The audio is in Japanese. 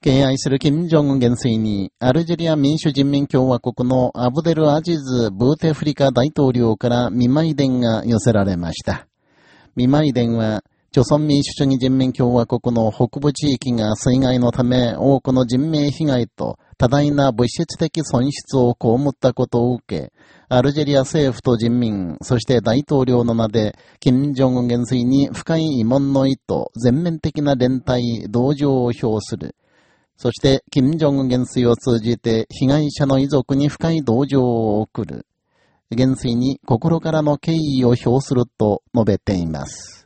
敬愛する金正恩元帥に、アルジェリア民主人民共和国のアブデル・アジズ・ブーテフリカ大統領から見舞い電が寄せられました。見舞い電は、朝鮮民主主義人民共和国の北部地域が水害のため多くの人命被害と多大な物質的損失を被ったことを受け、アルジェリア政府と人民、そして大統領の名で、金正恩元帥に深い慰問の意図、全面的な連帯、同情を表する。そして、金正恩元帥を通じて被害者の遺族に深い同情を送る。元帥に心からの敬意を表すると述べています。